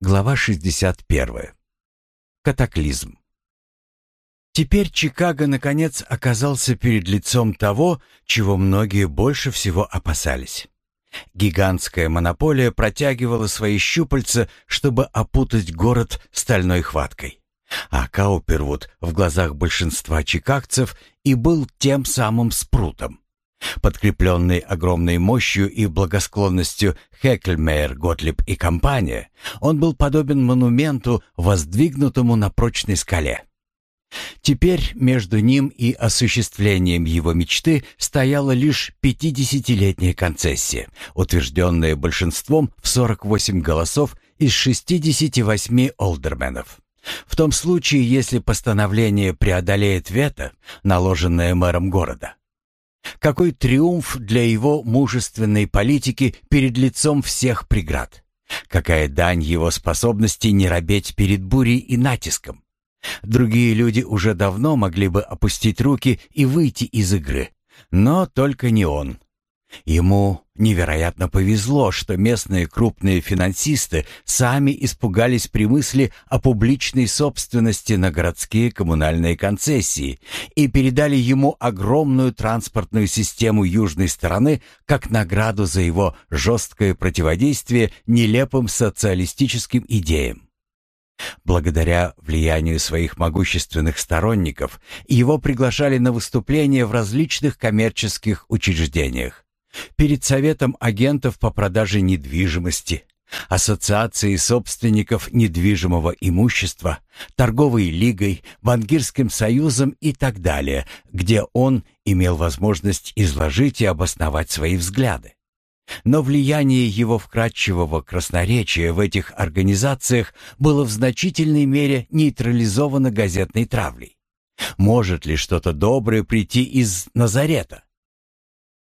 Глава 61. Катаклизм. Теперь Чикаго наконец оказался перед лицом того, чего многие больше всего опасались. Гигантская монополия протягивала свои щупальца, чтобы опутать город стальной хваткой. А Каупервуд в глазах большинства чикагцев и был тем самым спрутом. Подкрепленный огромной мощью и благосклонностью Хекельмейер, Готлиб и компания, он был подобен монументу, воздвигнутому на прочной скале. Теперь между ним и осуществлением его мечты стояла лишь 50-летняя концессия, утвержденная большинством в 48 голосов из 68 олдерменов. В том случае, если постановление преодолеет вето, наложенное мэром города. Какой триумф для его мужественной политики перед лицом всех преград. Какая дань его способности не робеть перед бурей и натиском. Другие люди уже давно могли бы опустить руки и выйти из игры, но только не он. Ему невероятно повезло, что местные крупные финансисты сами испугались при мысли о публичной собственности на городские коммунальные концессии и передали ему огромную транспортную систему южной стороны как награду за его жесткое противодействие нелепым социалистическим идеям. Благодаря влиянию своих могущественных сторонников его приглашали на выступления в различных коммерческих учреждениях перед Советом агентов по продаже недвижимости, Ассоциацией собственников недвижимого имущества, Торговой лигой, Банкирским союзом и так далее, где он имел возможность изложить и обосновать свои взгляды. Но влияние его вкрадчивого красноречия в этих организациях было в значительной мере нейтрализовано газетной травлей. Может ли что-то доброе прийти из Назарета?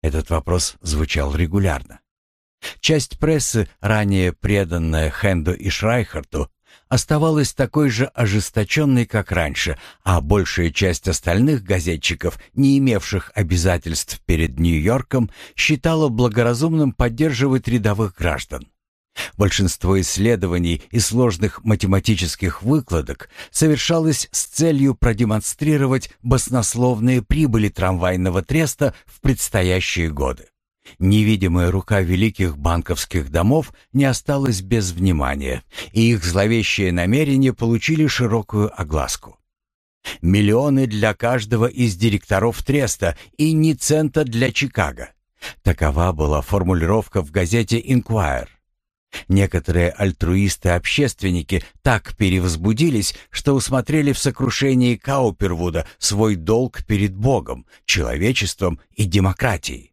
Этот вопрос звучал регулярно. Часть прессы, ранее преданная Хенду и Шрайхарту, оставалась такой же ожесточенной, как раньше, а большая часть остальных газетчиков, не имевших обязательств перед Нью-Йорком, считала благоразумным поддерживать рядовых граждан. Большинство исследований и сложных математических выкладок совершалось с целью продемонстрировать баснословные прибыли трамвайного треста в предстоящие годы. Невидимая рука великих банковских домов не осталась без внимания, и их зловещие намерения получили широкую огласку. Миллионы для каждого из директоров треста и ни цента для Чикаго. Такова была формулировка в газете «Инквайр». Некоторые альтруисты-общественники так перевозбудились, что усмотрели в сокрушении Каупервуда свой долг перед Богом, человечеством и демократией.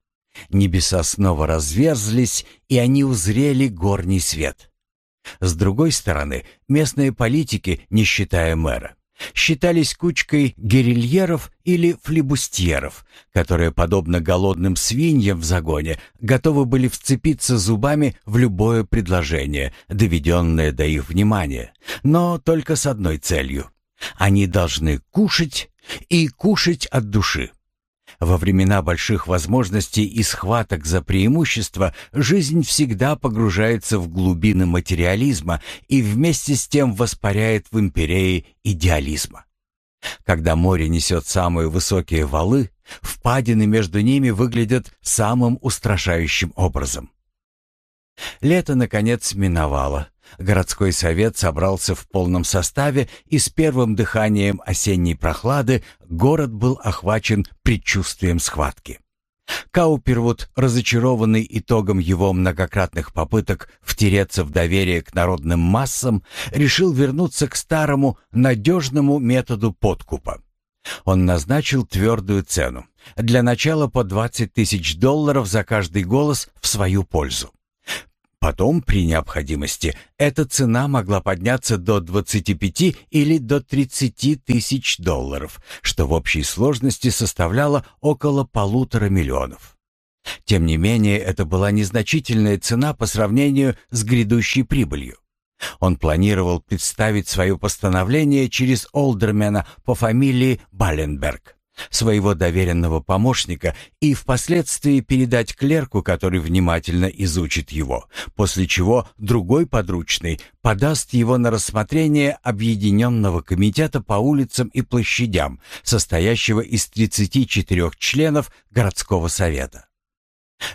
Небеса снова разверзлись, и они узрели горний свет. С другой стороны, местные политики, не считая мэра, считались кучкой герильеров или флибустьеров, которые, подобно голодным свиньям в загоне, готовы были вцепиться зубами в любое предложение, доведенное до их внимания, но только с одной целью. Они должны кушать и кушать от души. Во времена больших возможностей и схваток за преимущество жизнь всегда погружается в глубины материализма и вместе с тем воспаряет в империи идеализма. Когда море несет самые высокие валы, впадины между ними выглядят самым устрашающим образом. Лето, наконец, миновало. Городской совет собрался в полном составе, и с первым дыханием осенней прохлады город был охвачен предчувствием схватки. Каупервуд, разочарованный итогом его многократных попыток втереться в доверие к народным массам, решил вернуться к старому, надежному методу подкупа. Он назначил твердую цену. Для начала по 20 тысяч долларов за каждый голос в свою пользу. Потом, при необходимости, эта цена могла подняться до 25 или до 30 тысяч долларов, что в общей сложности составляло около полутора миллионов. Тем не менее, это была незначительная цена по сравнению с грядущей прибылью. Он планировал представить свое постановление через олдермена по фамилии Балленберг, своего доверенного помощника и впоследствии передать клерку, который внимательно изучит его, после чего другой подручный подаст его на рассмотрение Объединенного комитета по улицам и площадям, состоящего из 34 членов городского совета.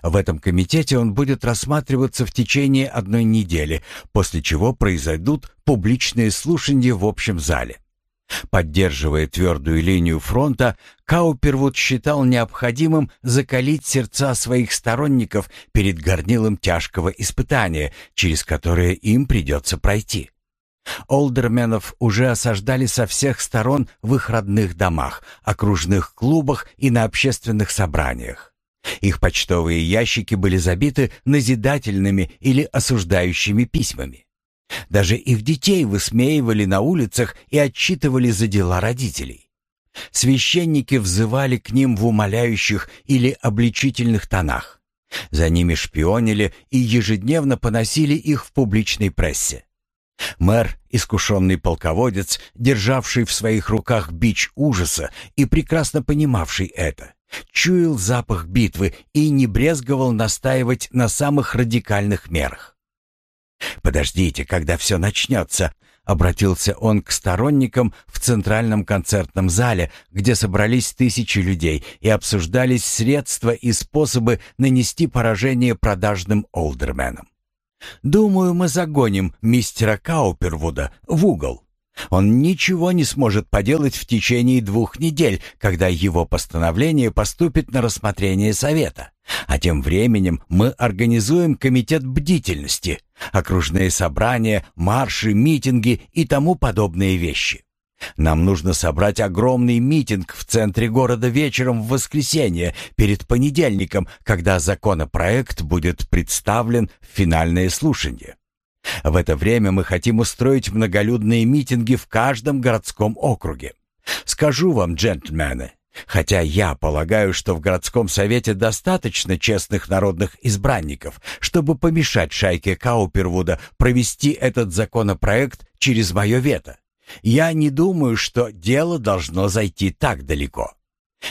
В этом комитете он будет рассматриваться в течение одной недели, после чего произойдут публичные слушания в общем зале. Поддерживая твердую линию фронта, Каупервуд считал необходимым закалить сердца своих сторонников перед горнилом тяжкого испытания, через которое им придется пройти. Олдерменов уже осаждали со всех сторон в их родных домах, окружных клубах и на общественных собраниях. Их почтовые ящики были забиты назидательными или осуждающими письмами. Даже их детей высмеивали на улицах и отчитывали за дела родителей. Священники взывали к ним в умоляющих или обличительных тонах. За ними шпионили и ежедневно поносили их в публичной прессе. Мэр, искушенный полководец, державший в своих руках бич ужаса и прекрасно понимавший это, чуял запах битвы и не брезговал настаивать на самых радикальных мерах. «Подождите, когда все начнется», — обратился он к сторонникам в центральном концертном зале, где собрались тысячи людей и обсуждались средства и способы нанести поражение продажным олдерменам. «Думаю, мы загоним мистера Каупервуда в угол. Он ничего не сможет поделать в течение двух недель, когда его постановление поступит на рассмотрение Совета. А тем временем мы организуем комитет бдительности, окружные собрания, марши, митинги и тому подобные вещи. Нам нужно собрать огромный митинг в центре города вечером в воскресенье, перед понедельником, когда законопроект будет представлен в финальное слушание. В это время мы хотим устроить многолюдные митинги в каждом городском округе. Скажу вам, джентльмены, хотя я полагаю, что в городском совете достаточно честных народных избранников, чтобы помешать шайке Каупервуда провести этот законопроект через мое вето, я не думаю, что дело должно зайти так далеко.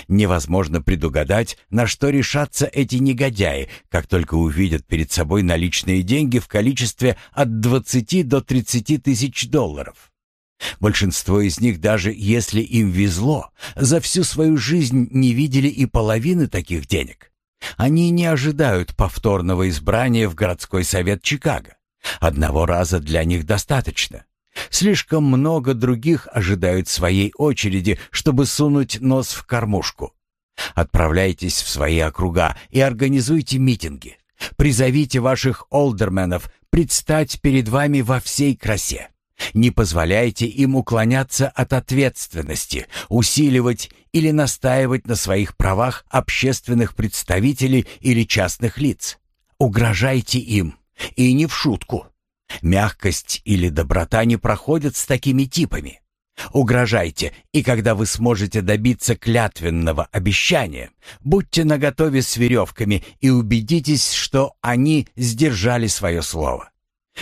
Невозможно предугадать, на что решатся эти негодяи, как только увидят перед собой наличные деньги в количестве от 20 до 30 тысяч долларов. Большинство из них, даже если им везло, за всю свою жизнь не видели и половины таких денег. Они не ожидают повторного избрания в городской совет Чикаго. Одного раза для них достаточно. Слишком много других ожидают своей очереди, чтобы сунуть нос в кормушку. Отправляйтесь в свои округа и организуйте митинги. Призовите ваших олдерменов предстать перед вами во всей красе. Не позволяйте им уклоняться от ответственности, усиливать или настаивать на своих правах общественных представителей или частных лиц. Угрожайте им, и не в шутку. Мягкость или доброта не проходят с такими типами. Угрожайте, и когда вы сможете добиться клятвенного обещания, будьте наготове с веревками и убедитесь, что они сдержали свое слово.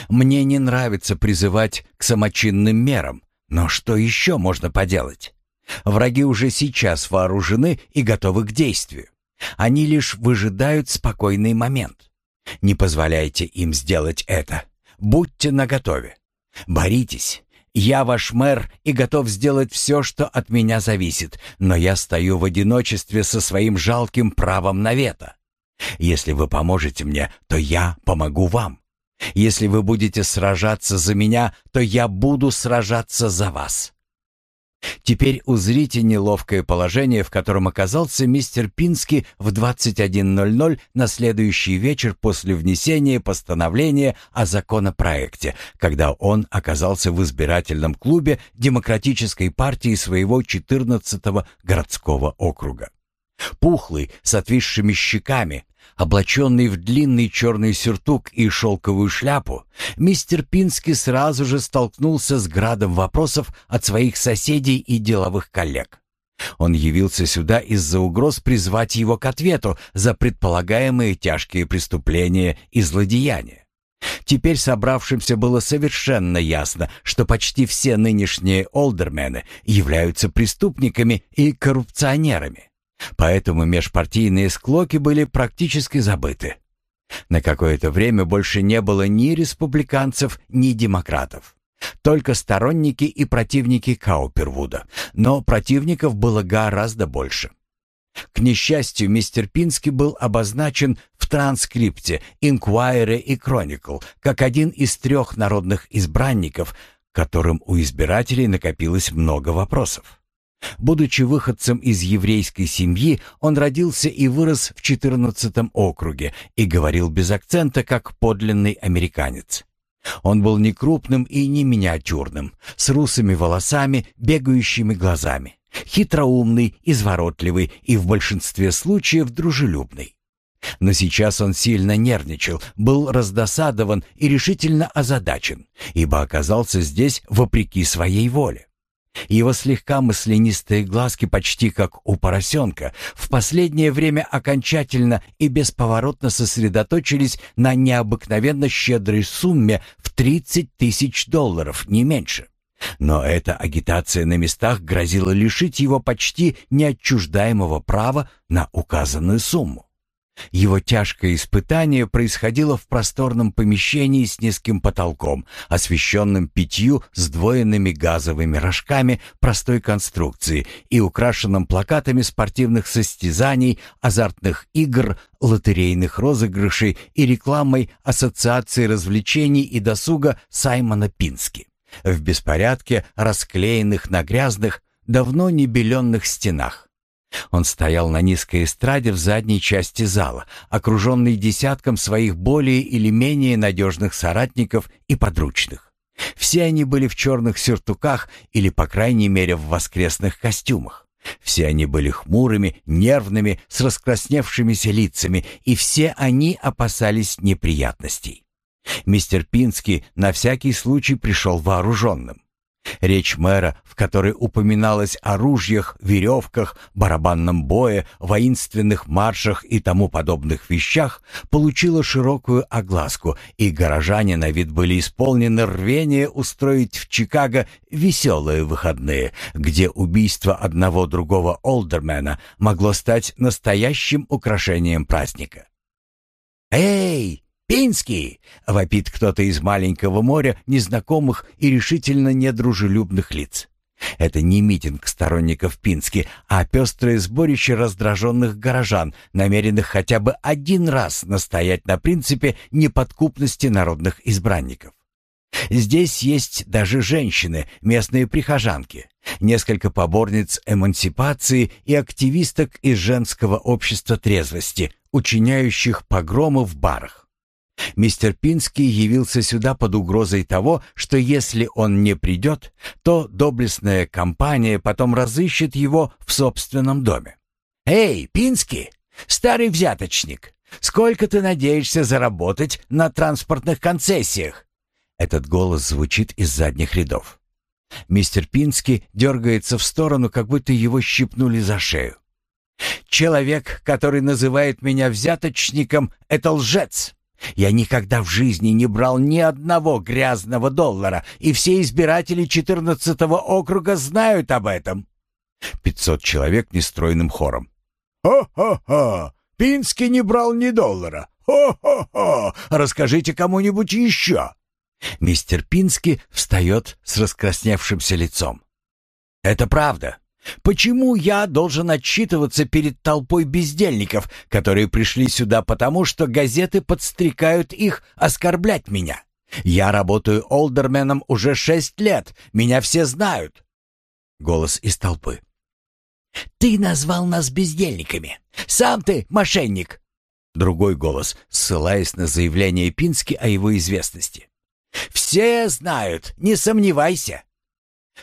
Мне не нравится призывать к самочинным мерам, но что еще можно поделать? Враги уже сейчас вооружены и готовы к действию. Они лишь выжидают спокойный момент. Не позволяйте им сделать это. Будьте наготове. Боритесь. Я ваш мэр и готов сделать все, что от меня зависит, но я стою в одиночестве со своим жалким правом на вето. Если вы поможете мне, то я помогу вам. Если вы будете сражаться за меня, то я буду сражаться за вас. Теперь узрите неловкое положение, в котором оказался мистер Пински в 21.00 на следующий вечер после внесения постановления о законопроекте, когда он оказался в избирательном клубе Демократической партии своего 14-го городского округа. Пухлый, с отвисшими щеками, Облаченный в длинный черный сюртук и шелковую шляпу, мистер Пински сразу же столкнулся с градом вопросов от своих соседей и деловых коллег. Он явился сюда из-за угроз призвать его к ответу за предполагаемые тяжкие преступления и злодеяния. Теперь собравшимся было совершенно ясно, что почти все нынешние олдермены являются преступниками и коррупционерами. Поэтому межпартийные склоки были практически забыты. На какое-то время больше не было ни республиканцев, ни демократов. Только сторонники и противники Каупервуда, но противников было гораздо больше. К несчастью, мистер Пински был обозначен в транскрипте Inquirer и Chronicle как один из трех народных избранников, которым у избирателей накопилось много вопросов. Будучи выходцем из еврейской семьи, он родился и вырос в 14 округе и говорил без акцента, как подлинный американец. Он был не крупным и не миниатюрным, с русыми волосами, бегающими глазами, хитроумный, изворотливый и в большинстве случаев дружелюбный. Но сейчас он сильно нервничал, был раздосадован и решительно озадачен, ибо оказался здесь вопреки своей воле. Его слегка маслянистые глазки, почти как у поросенка, в последнее время окончательно и бесповоротно сосредоточились на необыкновенно щедрой сумме в 30 тысяч долларов, не меньше. Но эта агитация на местах грозила лишить его почти неотчуждаемого права на указанную сумму. Его тяжкое испытание происходило в просторном помещении с низким потолком, освещенным пятью сдвоенными газовыми рожками простой конструкции и украшенным плакатами спортивных состязаний, азартных игр, лотерейных розыгрышей и рекламой Ассоциации развлечений и досуга Саймона Пински. В беспорядке, расклеенных на грязных, давно не беленных стенах. Он стоял на низкой эстраде в задней части зала, окруженный десятком своих более или менее надежных соратников и подручных. Все они были в черных сюртуках или, по крайней мере, в воскресных костюмах. Все они были хмурыми, нервными, с раскрасневшимися лицами, и все они опасались неприятностей. Мистер Пинский на всякий случай пришел вооруженным. Речь мэра, в которой упоминалось о ружьях, веревках, барабанном бое, воинственных маршах и тому подобных вещах, получила широкую огласку, и горожане на вид были исполнены рвения устроить в Чикаго веселые выходные, где убийство одного другого олдермена могло стать настоящим украшением праздника. «Эй, «Пинский!» — вопит кто-то из маленького моря незнакомых и решительно недружелюбных лиц. Это не митинг сторонников Пински, а пестрое сборище раздраженных горожан, намеренных хотя бы один раз настоять на принципе неподкупности народных избранников. Здесь есть даже женщины, местные прихожанки, несколько поборниц эмансипации и активисток из женского общества трезвости, учиняющих погромы в барах. Мистер Пинский явился сюда под угрозой того, что если он не придет, то доблестная компания потом разыщет его в собственном доме. «Эй, Пинский, старый взяточник, сколько ты надеешься заработать на транспортных концессиях?» Этот голос звучит из задних рядов. Мистер Пинский дергается в сторону, как будто его щипнули за шею. «Человек, который называет меня взяточником, — это лжец. Я никогда в жизни не брал ни одного грязного доллара, и все избиратели 14-го округа знают об этом. Пятьсот человек нестройным хором. «Хо-хо-хо! Пинский не брал ни доллара! Хо-хо-хо! Расскажите кому-нибудь еще!» Мистер Пински встает с раскрасневшимся лицом. «Это правда. Почему я должен отчитываться перед толпой бездельников, которые пришли сюда потому, что газеты подстрекают их оскорблять меня? Я работаю олдерменом уже шесть лет, меня все знают. Голос из толпы. Ты назвал нас бездельниками. Сам ты мошенник. Другой голос, ссылаясь на заявление Пински о его известности. Все знают, не сомневайся.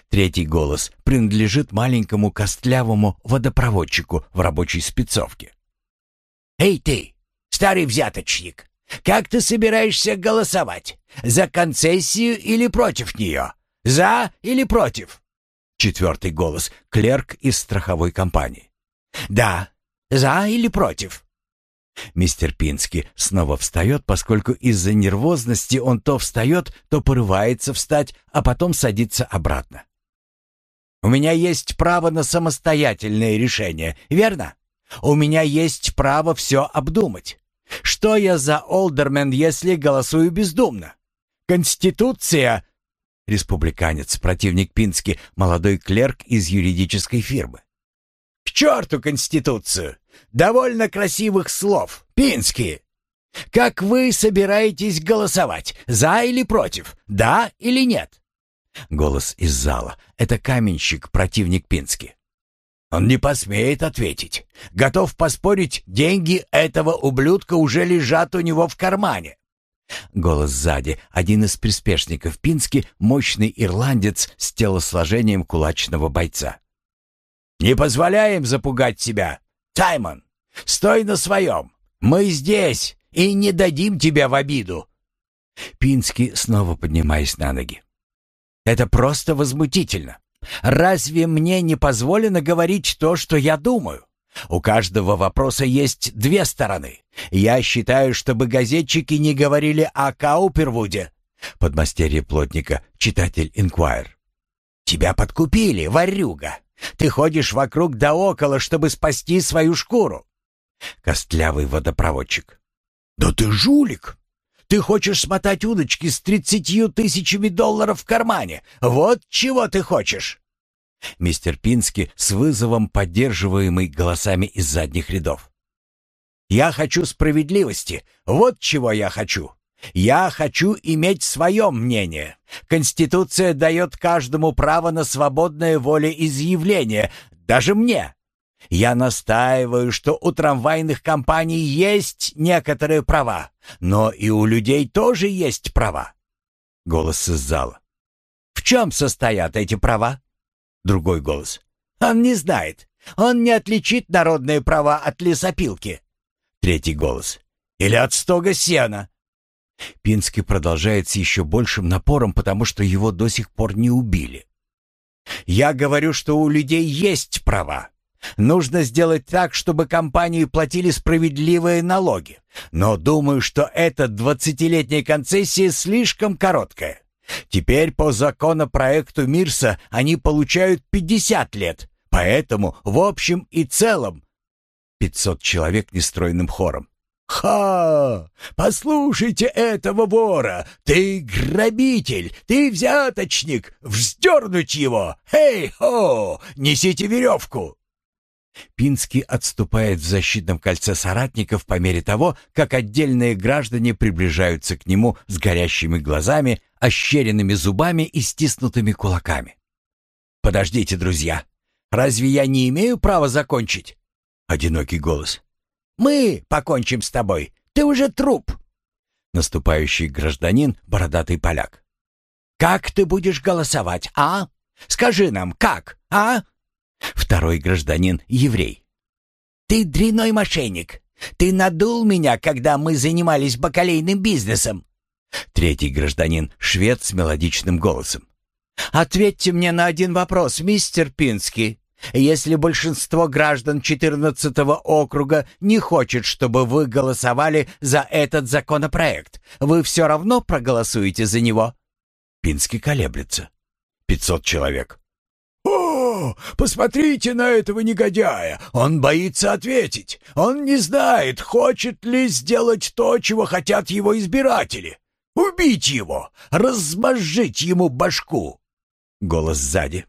Третий голос принадлежит маленькому костлявому водопроводчику в рабочей спецовке. «Эй ты, старый взяточник, как ты собираешься голосовать? За концессию или против нее? За или против?» Четвертый голос — клерк из страховой компании. «Да, за или против?» Мистер Пински снова встает, поскольку из-за нервозности он то встает, то порывается встать, а потом садится обратно. «У меня есть право на самостоятельное решение, верно? У меня есть право все обдумать. Что я за олдермен, если голосую бездумно? Конституция...» Республиканец, противник Пински, молодой клерк из юридической фирмы. «К черту Конституцию! Довольно красивых слов, Пински! Как вы собираетесь голосовать? За или против? Да или нет?» Голос из зала. Это каменщик, противник Пински. Он не посмеет ответить. Готов поспорить, деньги этого ублюдка уже лежат у него в кармане. Голос сзади. Один из приспешников Пински, мощный ирландец с телосложением кулачного бойца. «Не позволяем запугать себя! Таймон, стой на своем! Мы здесь и не дадим тебя в обиду!» Пински снова поднимаясь на ноги. «Это просто возмутительно! Разве мне не позволено говорить то, что я думаю? У каждого вопроса есть две стороны. Я считаю, чтобы газетчики не говорили о Каупервуде. Подмастерье плотника, читатель Инквайр. Тебя подкупили, ворюга. Ты ходишь вокруг да около, чтобы спасти свою шкуру. Костлявый водопроводчик. Да ты жулик. Ты хочешь смотать удочки с тридцатью тысячами долларов в кармане. Вот чего ты хочешь. Мистер Пински с вызовом, поддерживаемый голосами из задних рядов. «Я хочу справедливости. Вот чего я хочу. Я хочу иметь свое мнение. Конституция дает каждому право на свободное волеизъявление, даже мне. Я настаиваю, что у трамвайных компаний есть некоторые права, но и у людей тоже есть права». Голос из зала. «В чем состоят эти права?» Другой голос. «Он не знает. Он не отличит народные права от лесопилки». Третий голос. «Или от стога сена». Пинский продолжает с еще большим напором, потому что его до сих пор не убили. «Я говорю, что у людей есть права. Нужно сделать так, чтобы компании платили справедливые налоги. Но думаю, что эта двадцатилетняя концессия слишком короткая. Теперь по законопроекту Мирса они получают 50 лет. Поэтому в общем и целом 500 человек нестройным хором. «Ха! Послушайте этого вора! Ты грабитель! Ты взяточник! Вздернуть его! Эй-хо! Несите веревку!» Пинский отступает в защитном кольце соратников по мере того, как отдельные граждане приближаются к нему с горящими глазами, ощеренными зубами и стиснутыми кулаками. «Подождите, друзья! Разве я не имею права закончить?» Одинокий голос. «Мы покончим с тобой! Ты уже труп!» Наступающий гражданин, бородатый поляк. «Как ты будешь голосовать, а? Скажи нам, как, а?» Второй гражданин — еврей. «Ты дряной мошенник! Ты надул меня, когда мы занимались бакалейным бизнесом!» Третий гражданин — швед с мелодичным голосом. «Ответьте мне на один вопрос, мистер Пинский. Если большинство граждан 14-го округа не хочет, чтобы вы голосовали за этот законопроект, вы все равно проголосуете за него?» Пинский колеблется. «Пятьсот человек посмотрите на этого негодяя! Он боится ответить! Он не знает, хочет ли сделать то, чего хотят его избиратели! Убить его! Размозжить ему башку!» Голос сзади.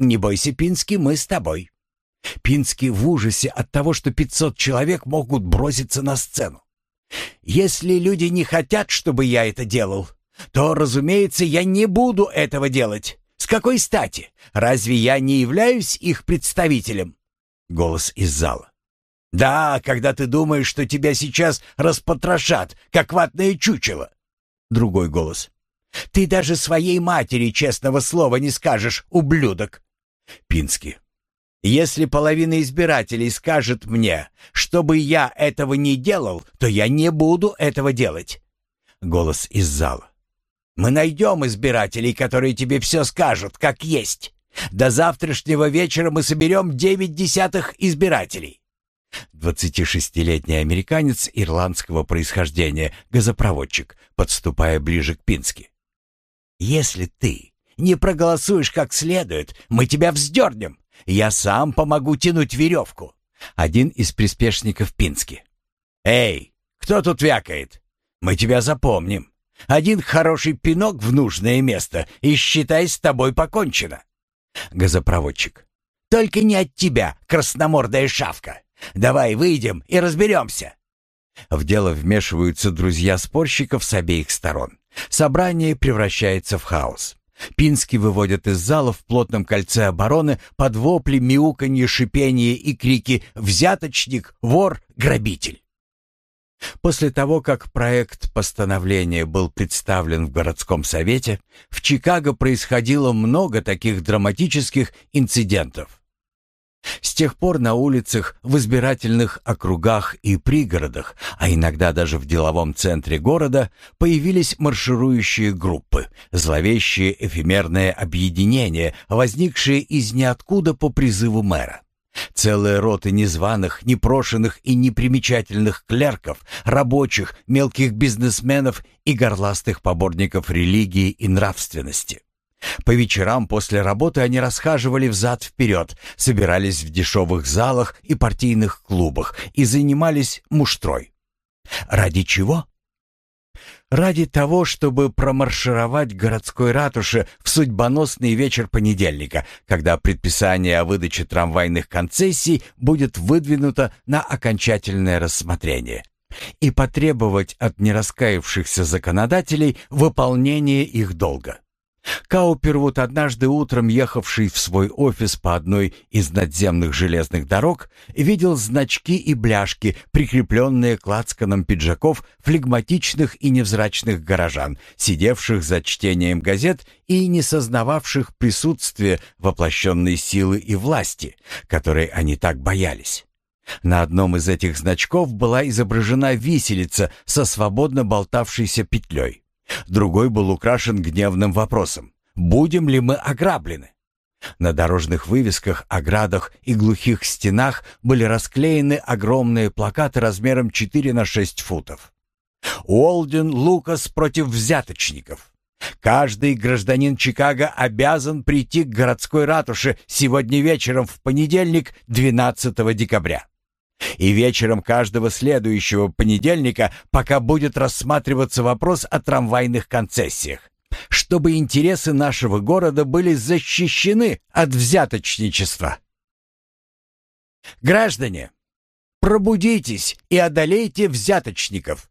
«Не бойся, Пинский, мы с тобой». Пинский в ужасе от того, что пятьсот человек могут броситься на сцену. «Если люди не хотят, чтобы я это делал, то, разумеется, я не буду этого делать. С какой стати? Разве я не являюсь их представителем? Голос из зала. Да, когда ты думаешь, что тебя сейчас распотрошат, как ватное чучело. Другой голос. Ты даже своей матери честного слова не скажешь, ублюдок. Пинский. Если половина избирателей скажет мне, чтобы я этого не делал, то я не буду этого делать. Голос из зала. Мы найдем избирателей, которые тебе все скажут, как есть. До завтрашнего вечера мы соберем девять десятых избирателей. 26-летний американец ирландского происхождения, газопроводчик, подступая ближе к Пински. «Если ты не проголосуешь как следует, мы тебя вздернем. Я сам помогу тянуть веревку». Один из приспешников Пински. «Эй, кто тут вякает? Мы тебя запомним. Один хороший пинок в нужное место, и считай, с тобой покончено». Газопроводчик. «Только не от тебя, красномордая шавка. Давай выйдем и разберемся». В дело вмешиваются друзья спорщиков с обеих сторон. Собрание превращается в хаос. Пински выводят из зала в плотном кольце обороны под вопли, мяуканье, шипение и крики «Взяточник! Вор! Грабитель!». После того, как проект постановления был представлен в городском совете, в Чикаго происходило много таких драматических инцидентов. С тех пор на улицах, в избирательных округах и пригородах, а иногда даже в деловом центре города, появились марширующие группы, зловещие эфемерные объединения, возникшие из ниоткуда по призыву мэра. Целые роты незваных, непрошенных и непримечательных клерков, рабочих, мелких бизнесменов и горластых поборников религии и нравственности. По вечерам после работы они расхаживали взад-вперед, собирались в дешевых залах и партийных клубах и занимались муштрой. Ради чего? Ради того, чтобы промаршировать городской ратуше в судьбоносный вечер понедельника, когда предписание о выдаче трамвайных концессий будет выдвинуто на окончательное рассмотрение, и потребовать от нераскаявшихся законодателей выполнения их долга. Каупервуд, однажды утром ехавший в свой офис по одной из надземных железных дорог, видел значки и бляшки, прикрепленные к лацканам пиджаков флегматичных и невзрачных горожан, сидевших за чтением газет и не сознававших присутствия воплощенной силы и власти, которой они так боялись. На одном из этих значков была изображена виселица со свободно болтавшейся петлей. Другой был украшен гневным вопросом «Будем ли мы ограблены?». На дорожных вывесках, оградах и глухих стенах были расклеены огромные плакаты размером 4 на 6 футов. Уолден Лукас против взяточников. Каждый гражданин Чикаго обязан прийти к городской ратуше сегодня вечером в понедельник, 12 декабря. И вечером каждого следующего понедельника, пока будет рассматриваться вопрос о трамвайных концессиях, чтобы интересы нашего города были защищены от взяточничества. Граждане, пробудитесь и одолейте взяточников.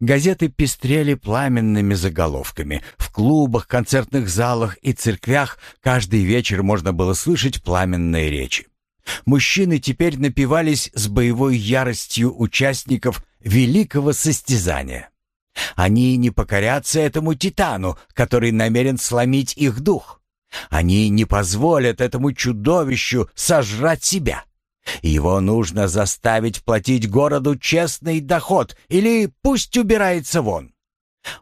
Газеты пестрели пламенными заголовками. В клубах, концертных залах и церквях каждый вечер можно было слышать пламенные речи. Мужчины теперь напивались с боевой яростью участников великого состязания. Они не покорятся этому титану, который намерен сломить их дух. Они не позволят этому чудовищу сожрать себя. Его нужно заставить платить городу честный доход или пусть убирается вон.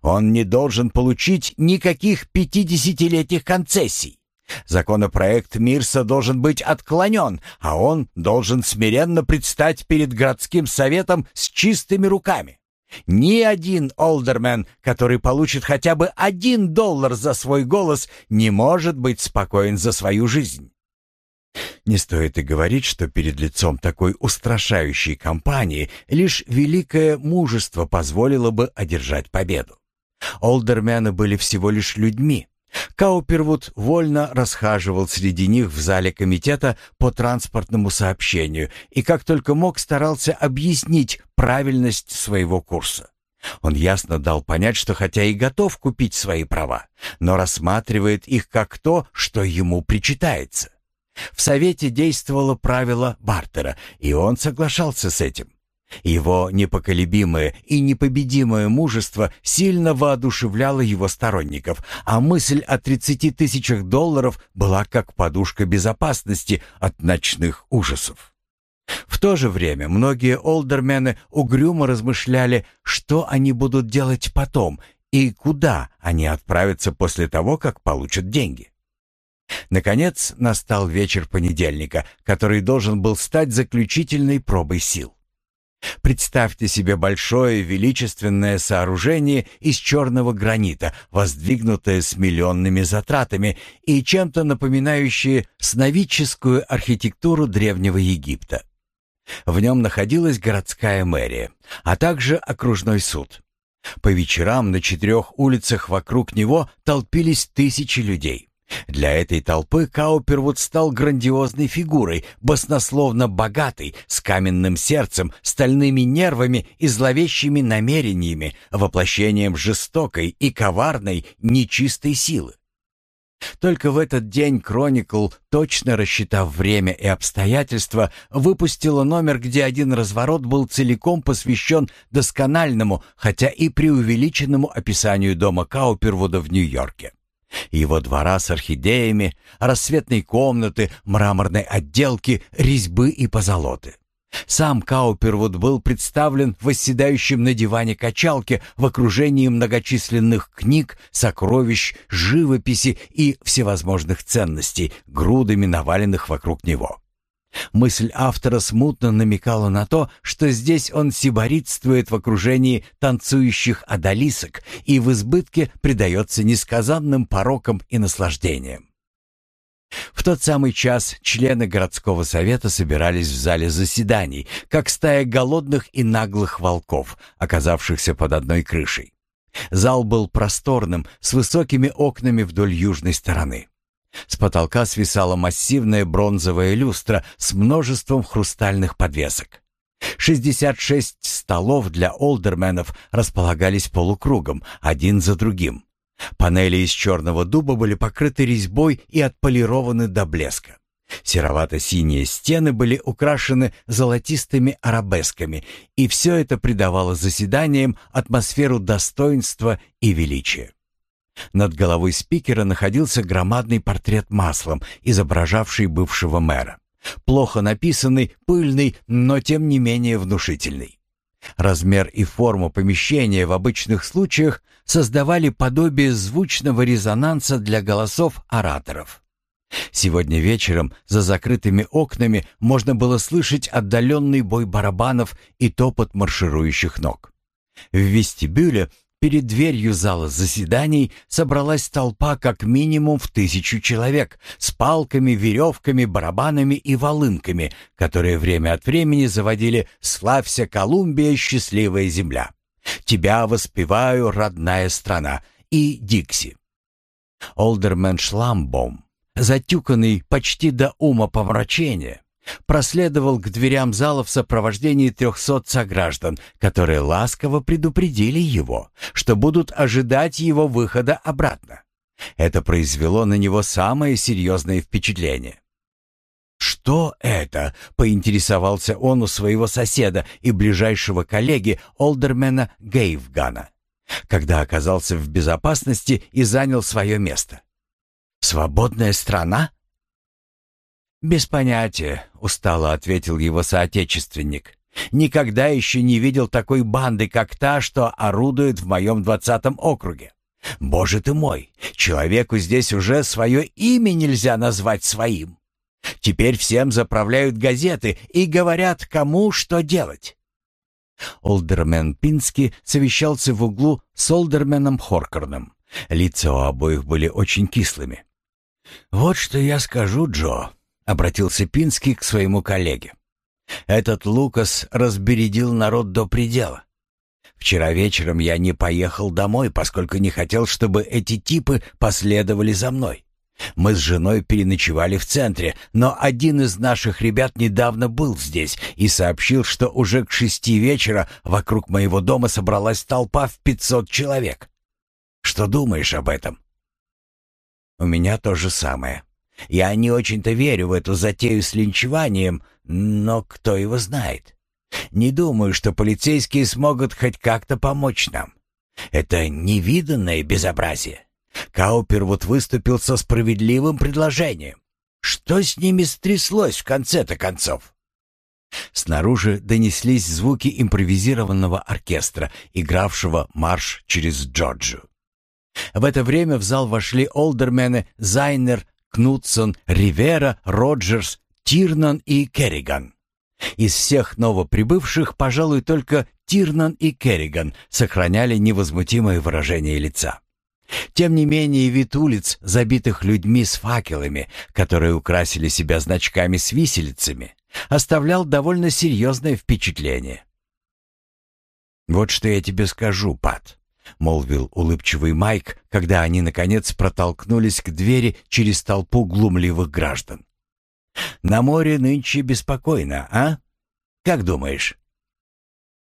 Он не должен получить никаких пятидесятилетних концессий. Законопроект Мирса должен быть отклонен, а он должен смиренно предстать перед городским советом с чистыми руками. Ни один олдермен, который получит хотя бы один доллар за свой голос, не может быть спокоен за свою жизнь. Не стоит и говорить, что перед лицом такой устрашающей кампании лишь великое мужество позволило бы одержать победу. Олдермены были всего лишь людьми, Каупервуд вольно расхаживал среди них в зале комитета по транспортному сообщению и как только мог старался объяснить правильность своего курса. Он ясно дал понять, что хотя и готов купить свои права, но рассматривает их как то, что ему причитается. В Совете действовало правило бартера, и он соглашался с этим. Его непоколебимое и непобедимое мужество сильно воодушевляло его сторонников, а мысль о 30 тысячах долларов была как подушка безопасности от ночных ужасов. В то же время многие олдермены угрюмо размышляли, что они будут делать потом и куда они отправятся после того, как получат деньги. Наконец настал вечер понедельника, который должен был стать заключительной пробой сил. Представьте себе большое величественное сооружение из черного гранита, воздвигнутое с миллионными затратами и чем-то напоминающее сновидческую архитектуру Древнего Египта. В нем находилась городская мэрия, а также окружной суд. По вечерам на четырех улицах вокруг него толпились тысячи людей. Для этой толпы Каупервуд стал грандиозной фигурой, баснословно богатой, с каменным сердцем, стальными нервами и зловещими намерениями, воплощением жестокой и коварной, нечистой силы. Только в этот день Кроникл, точно рассчитав время и обстоятельства, выпустила номер, где один разворот был целиком посвящен доскональному, хотя и преувеличенному описанию дома Каупервуда в Нью-Йорке. Его двора с орхидеями, рассветной комнаты, мраморной отделки, резьбы и позолоты. Сам Каупервуд был представлен восседающим на диване качалки в окружении многочисленных книг, сокровищ, живописи и всевозможных ценностей, грудами наваленных вокруг него. Мысль автора смутно намекала на то, что здесь он сиборитствует в окружении танцующих одолисок и в избытке предается несказанным порокам и наслаждениям. В тот самый час члены городского совета собирались в зале заседаний, как стая голодных и наглых волков, оказавшихся под одной крышей. Зал был просторным, с высокими окнами вдоль южной стороны. С потолка свисала массивная бронзовая люстра с множеством хрустальных подвесок. 66 столов для олдерменов располагались полукругом, один за другим. Панели из черного дуба были покрыты резьбой и отполированы до блеска. Серовато-синие стены были украшены золотистыми арабесками, и все это придавало заседаниям атмосферу достоинства и величия. Над головой спикера находился громадный портрет маслом, изображавший бывшего мэра. Плохо написанный, пыльный, но тем не менее внушительный. Размер и форма помещения в обычных случаях создавали подобие звучного резонанса для голосов ораторов. Сегодня вечером за закрытыми окнами можно было слышать отдаленный бой барабанов и топот марширующих ног. В вестибюле Перед дверью зала заседаний собралась толпа как минимум в тысячу человек с палками, веревками, барабанами и волынками, которые время от времени заводили «Славься, Колумбия, счастливая земля!» «Тебя воспеваю, родная страна!» и «Дикси». Олдермен Шламбом, затюканный почти до ума помрачения, проследовал к дверям зала в сопровождении трехсот сограждан, которые ласково предупредили его, что будут ожидать его выхода обратно. Это произвело на него самое серьезное впечатление. «Что это?» — поинтересовался он у своего соседа и ближайшего коллеги Олдермена Гейвгана, когда оказался в безопасности и занял свое место. «Свободная страна?» «Без понятия», — устало ответил его соотечественник. «Никогда еще не видел такой банды, как та, что орудует в моем двадцатом округе. Боже ты мой, человеку здесь уже свое имя нельзя назвать своим. Теперь всем заправляют газеты и говорят, кому что делать». Олдермен Пински совещался в углу с Олдерменом Хоркорном. Лица у обоих были очень кислыми. «Вот что я скажу, Джо», обратился Пинский к своему коллеге. Этот Лукас разбередил народ до предела. Вчера вечером я не поехал домой, поскольку не хотел, чтобы эти типы последовали за мной. Мы с женой переночевали в центре, но один из наших ребят недавно был здесь и сообщил, что уже к шести вечера вокруг моего дома собралась толпа в пятьсот человек. Что думаешь об этом? У меня то же самое. Я не очень-то верю в эту затею с линчеванием, но кто его знает. Не думаю, что полицейские смогут хоть как-то помочь нам. Это невиданное безобразие. Каупер вот выступил со справедливым предложением. Что с ними стряслось в конце-то концов? Снаружи донеслись звуки импровизированного оркестра, игравшего марш через Джорджию. В это время в зал вошли олдермены Зайнер, Кнутсон, Ривера, Роджерс, Тирнан и Керриган. Из всех новоприбывших, пожалуй, только Тирнан и Керриган сохраняли невозмутимое выражение лица. Тем не менее, вид улиц, забитых людьми с факелами, которые украсили себя значками с виселицами, оставлял довольно серьезное впечатление. «Вот что я тебе скажу, Пат», — молвил улыбчивый Майк, когда они, наконец, протолкнулись к двери через толпу глумливых граждан. «На море нынче беспокойно, а? Как думаешь?»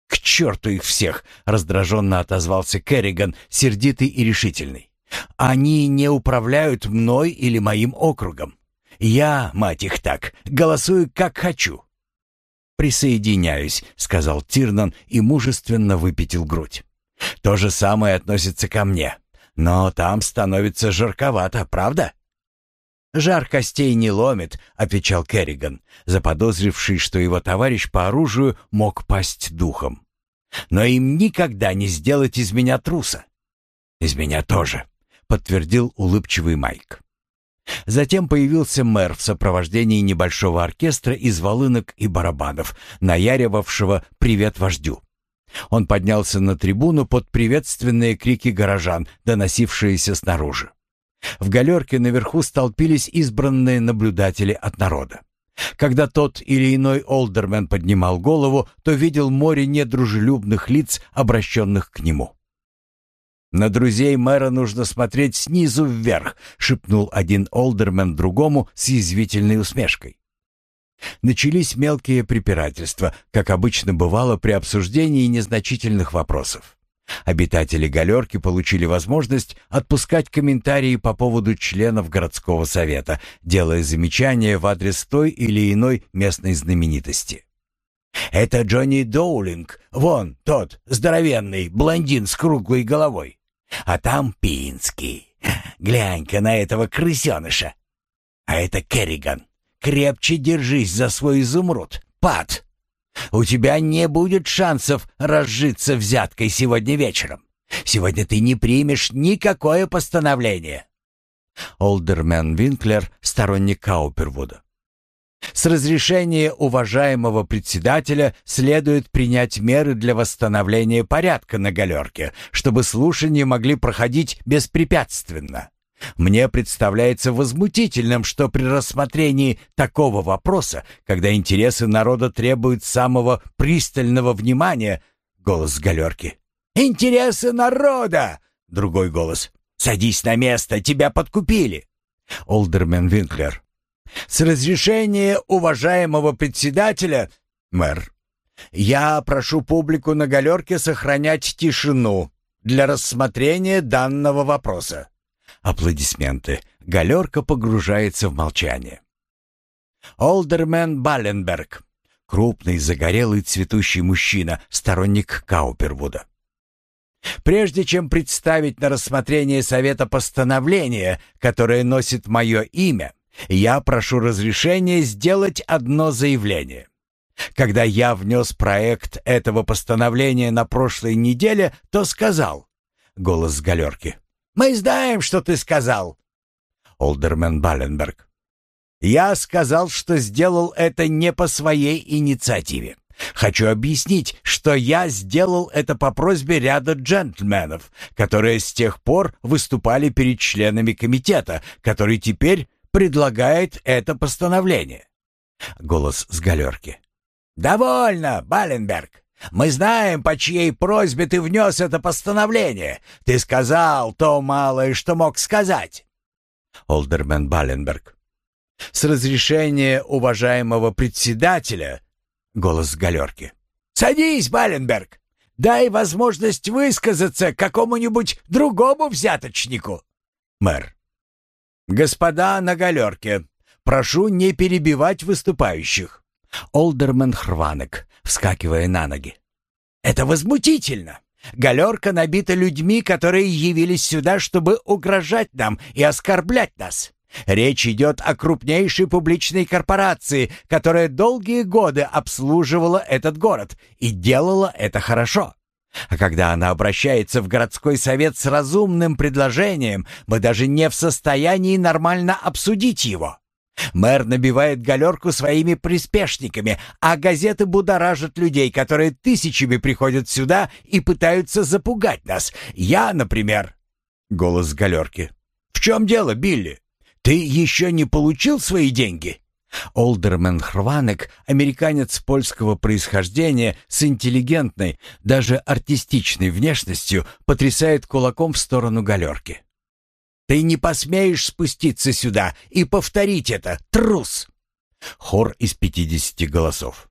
«К черту их всех!» — раздраженно отозвался Керриган, сердитый и решительный. «Они не управляют мной или моим округом. Я, мать их так, голосую как хочу. «Присоединяюсь», — сказал Тирнан и мужественно выпятил грудь. «То же самое относится ко мне. Но там становится жарковато, правда?» «Жар костей не ломит», — отвечал Керриган, заподозривший, что его товарищ по оружию мог пасть духом. «Но им никогда не сделать из меня труса». «Из меня тоже», — подтвердил улыбчивый Майк. Затем появился мэр в сопровождении небольшого оркестра из волынок и барабанов, наяривавшего «Привет вождю». Он поднялся на трибуну под приветственные крики горожан, доносившиеся снаружи. В галерке наверху столпились избранные наблюдатели от народа. Когда тот или иной олдермен поднимал голову, то видел море недружелюбных лиц, обращенных к нему. «На друзей мэра нужно смотреть снизу вверх», — шепнул один олдермен другому с язвительной усмешкой. Начались мелкие препирательства, как обычно бывало при обсуждении незначительных вопросов. Обитатели галерки получили возможность отпускать комментарии по поводу членов городского совета, делая замечания в адрес той или иной местной знаменитости. «Это Джонни Доулинг, вон тот, здоровенный, блондин с круглой головой. А там Пинский. Глянь-ка на этого крысеныша. А это Керриган. Крепче держись за свой изумруд, Пат. У тебя не будет шансов разжиться взяткой сегодня вечером. Сегодня ты не примешь никакое постановление». Олдермен Винклер, сторонник Каупервуда. С разрешения уважаемого председателя следует принять меры для восстановления порядка на галерке, чтобы слушания могли проходить беспрепятственно. Мне представляется возмутительным, что при рассмотрении такого вопроса, когда интересы народа требуют самого пристального внимания, голос галерки. «Интересы народа!» Другой голос. «Садись на место, тебя подкупили!» Олдермен Винклер. С разрешения уважаемого председателя, мэр, я прошу публику на галерке сохранять тишину для рассмотрения данного вопроса. Аплодисменты. Галерка погружается в молчание. Олдермен Балленберг. Крупный, загорелый, цветущий мужчина, сторонник Каупервуда. Прежде чем представить на рассмотрение Совета постановление, которое носит мое имя, я прошу разрешения сделать одно заявление. Когда я внес проект этого постановления на прошлой неделе, то сказал, голос с галерки, «Мы знаем, что ты сказал». Олдермен Балленберг. «Я сказал, что сделал это не по своей инициативе. Хочу объяснить, что я сделал это по просьбе ряда джентльменов, которые с тех пор выступали перед членами комитета, который теперь предлагает это постановление. Голос с галерки. «Довольно, Баленберг. Мы знаем, по чьей просьбе ты внес это постановление. Ты сказал то малое, что мог сказать». Олдермен Баленберг. «С разрешения уважаемого председателя...» Голос галерки. «Садись, Баленберг. Дай возможность высказаться какому-нибудь другому взяточнику». Мэр. «Господа на галерке, прошу не перебивать выступающих». Олдермен Хрванек, вскакивая на ноги. «Это возмутительно! Галерка набита людьми, которые явились сюда, чтобы угрожать нам и оскорблять нас. Речь идет о крупнейшей публичной корпорации, которая долгие годы обслуживала этот город и делала это хорошо. А когда она обращается в городской совет с разумным предложением, мы даже не в состоянии нормально обсудить его. Мэр набивает галерку своими приспешниками, а газеты будоражат людей, которые тысячами приходят сюда и пытаются запугать нас. Я, например...» Голос галерки. «В чем дело, Билли? Ты еще не получил свои деньги?» Олдермен Хрванек, американец польского происхождения с интеллигентной, даже артистичной внешностью, потрясает кулаком в сторону галерки. «Ты не посмеешь спуститься сюда и повторить это, трус!» Хор из пятидесяти голосов.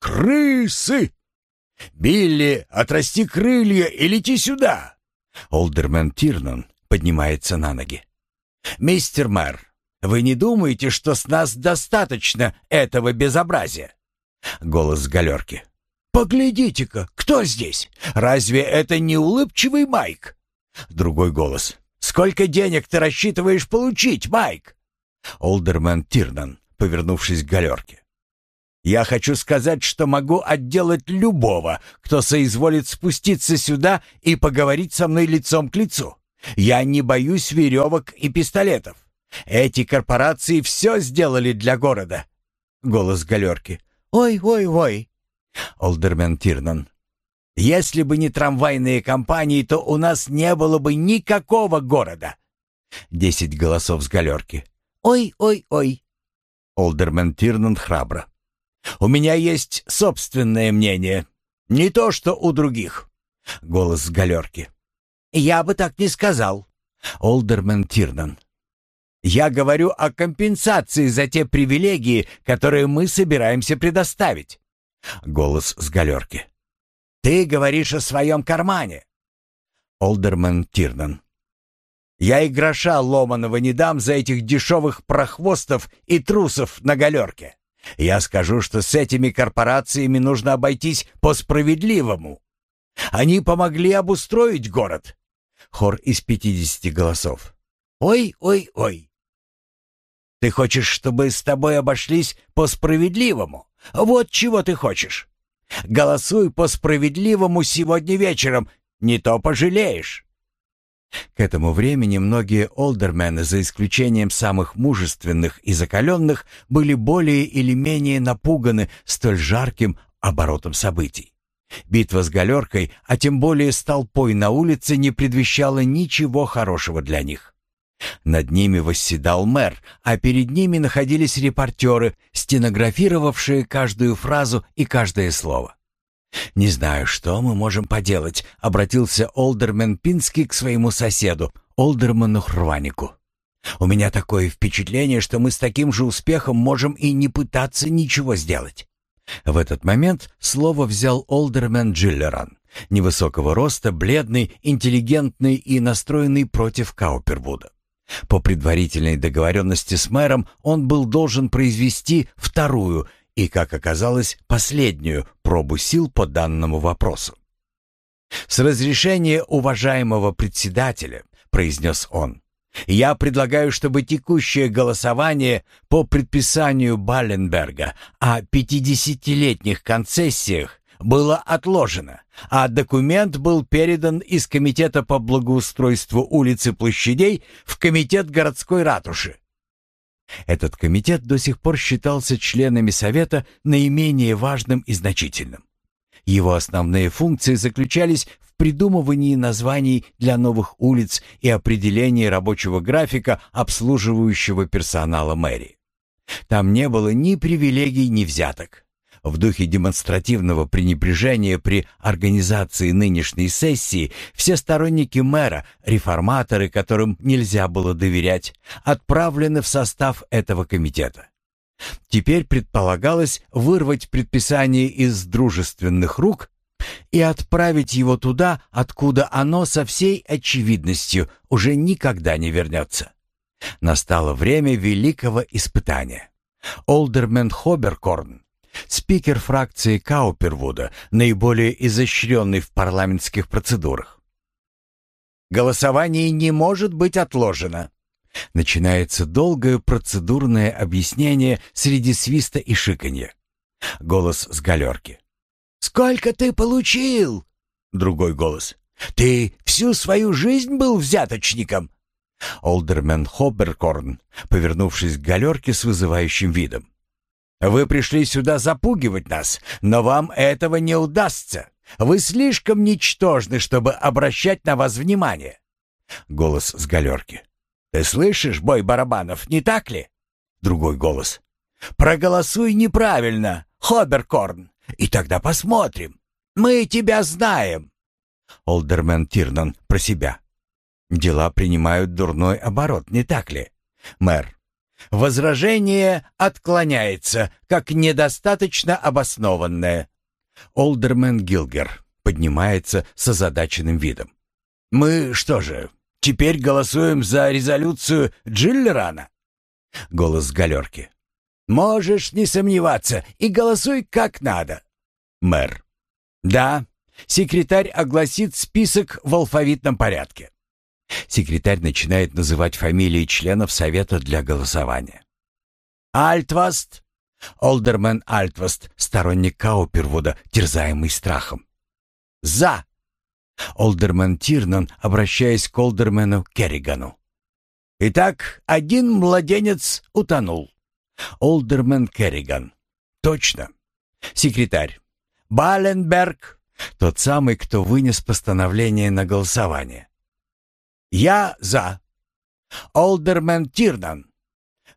«Крысы! Билли, отрасти крылья и лети сюда!» Олдермен Тирнан поднимается на ноги. «Мистер мэр, вы не думаете, что с нас достаточно этого безобразия?» Голос галерки. «Поглядите-ка, кто здесь? Разве это не улыбчивый Майк?» Другой голос. «Сколько денег ты рассчитываешь получить, Майк?» Олдермен Тирнан, повернувшись к галерке. «Я хочу сказать, что могу отделать любого, кто соизволит спуститься сюда и поговорить со мной лицом к лицу. Я не боюсь веревок и пистолетов. Эти корпорации все сделали для города. Голос галерки. Ой, ой, ой. Олдермен Тирнан. Если бы не трамвайные компании, то у нас не было бы никакого города. Десять голосов с галерки. Ой, ой, ой. Олдермен Тирнан храбро. У меня есть собственное мнение. Не то, что у других. Голос с галерки. Я бы так не сказал. Олдермен Тирнан. Я говорю о компенсации за те привилегии, которые мы собираемся предоставить. Голос с галерки. Ты говоришь о своем кармане. Олдерман Тирнан. Я и гроша ломаного не дам за этих дешевых прохвостов и трусов на галерке. Я скажу, что с этими корпорациями нужно обойтись по-справедливому. Они помогли обустроить город. Хор из пятидесяти голосов. Ой, ой, ой. Ты хочешь, чтобы с тобой обошлись по-справедливому? Вот чего ты хочешь. Голосуй по-справедливому сегодня вечером, не то пожалеешь. К этому времени многие олдермены, за исключением самых мужественных и закаленных, были более или менее напуганы столь жарким оборотом событий. Битва с галеркой, а тем более с толпой на улице, не предвещала ничего хорошего для них. Над ними восседал мэр, а перед ними находились репортеры, стенографировавшие каждую фразу и каждое слово. «Не знаю, что мы можем поделать», — обратился Олдермен Пинский к своему соседу, Олдерману Хрванику. «У меня такое впечатление, что мы с таким же успехом можем и не пытаться ничего сделать». В этот момент слово взял Олдермен Джиллеран, невысокого роста, бледный, интеллигентный и настроенный против Каупервуда. По предварительной договоренности с мэром он был должен произвести вторую и, как оказалось, последнюю пробу сил по данному вопросу. «С разрешения уважаемого председателя», — произнес он, «я предлагаю, чтобы текущее голосование по предписанию Балленберга о 50-летних концессиях было отложено, а документ был передан из Комитета по благоустройству улиц и площадей в Комитет городской ратуши. Этот комитет до сих пор считался членами Совета наименее важным и значительным. Его основные функции заключались в придумывании названий для новых улиц и определении рабочего графика обслуживающего персонала мэрии. Там не было ни привилегий, ни взяток в духе демонстративного пренебрежения при организации нынешней сессии все сторонники мэра, реформаторы, которым нельзя было доверять, отправлены в состав этого комитета. Теперь предполагалось вырвать предписание из дружественных рук и отправить его туда, откуда оно со всей очевидностью уже никогда не вернется. Настало время великого испытания. Олдермен Хоберкорн спикер фракции Каупервуда, наиболее изощренный в парламентских процедурах. «Голосование не может быть отложено». Начинается долгое процедурное объяснение среди свиста и шиканья. Голос с галерки. «Сколько ты получил?» Другой голос. «Ты всю свою жизнь был взяточником?» Олдермен Хобберкорн, повернувшись к галерке с вызывающим видом. «Вы пришли сюда запугивать нас, но вам этого не удастся. Вы слишком ничтожны, чтобы обращать на вас внимание». Голос с галерки. «Ты слышишь бой барабанов, не так ли?» Другой голос. «Проголосуй неправильно, Хоберкорн, и тогда посмотрим. Мы тебя знаем». Олдермен Тирнан про себя. Дела принимают дурной оборот, не так ли? Мэр. Возражение отклоняется, как недостаточно обоснованное. Олдермен Гилгер поднимается с озадаченным видом. Мы что же, теперь голосуем за резолюцию Джиллерана? Голос галерки. Можешь не сомневаться и голосуй как надо. Мэр. Да, секретарь огласит список в алфавитном порядке. Секретарь начинает называть фамилии членов совета для голосования. Альтваст. Олдермен Альтваст, сторонник Каупервуда, терзаемый страхом. За. Олдермен Тирнан, обращаясь к Олдермену Керригану. Итак, один младенец утонул. Олдермен Керриган. Точно. Секретарь. Баленберг. Тот самый, кто вынес постановление на голосование. Я за. Олдермен Тирнан.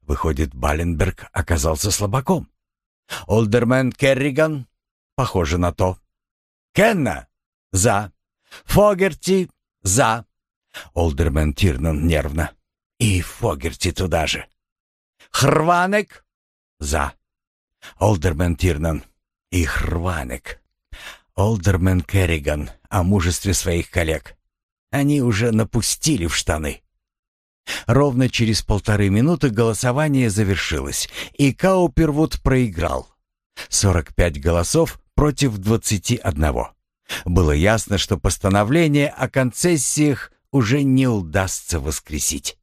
Выходит, Баленберг оказался слабаком. Олдермен Керриган. Похоже на то. Кенна. За. Фогерти. За. Олдермен Тирнан нервно. И Фогерти туда же. Хрванек. За. Олдермен Тирнан. И Хрванек. Олдермен Керриган о мужестве своих коллег. Они уже напустили в штаны. Ровно через полторы минуты голосование завершилось, и Каупервуд проиграл. 45 голосов против 21. Было ясно, что постановление о концессиях уже не удастся воскресить.